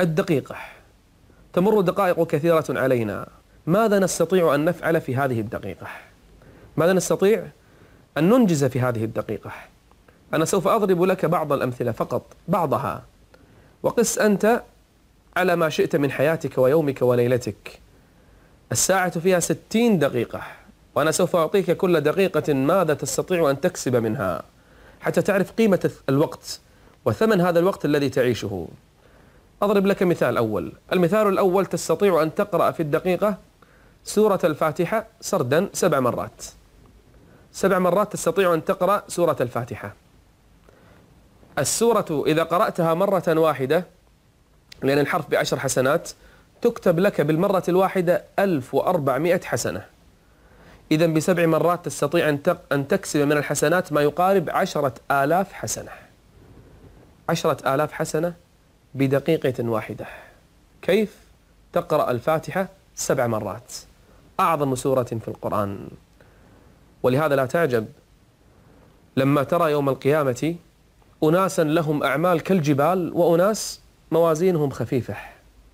الدقيقة. تمر دقائق كثيرة علينا. ماذا نستطيع أن نفعل في هذه الدقيقة؟ ماذا نستطيع أن ننجز في هذه الدقيقة؟ أنا سوف أضرب لك بعض الأمثلة فقط بعضها. وقس أنت على ما شئت من حياتك ويومك وليلتك. الساعة فيها ستين دقيقة وأنا سوف أعطيك كل دقيقة ماذا تستطيع أن تكسب منها حتى تعرف قيمة الوقت وثمن هذا الوقت الذي تعيشه. أضرب لك مثال أول. المثال الأول تستطيع أن تقرأ في الدقيقة سورة الفاتحة سردا سبع مرات. سبع مرات تستطيع أن تقرأ سورة الفاتحة. السورة إذا قرأتها مرة واحدة لأن الحرف بعشر حسنات تكتب لك بالمرة الواحدة 1400 حسنة. إذا بسبع مرات تستطيع أن تكسب من الحسنات ما يقارب عشرة آلاف حسنة. عشرة آلاف حسنة؟ بدقيقة واحدة. كيف؟ تقرأ الفاتحة سبع مرات. أعظم سورة في القرآن. ولهذا لا تعجب. لما ترى يوم القيامة أناسا لهم أعمال كالجبال وأناس موازينهم خفيفة.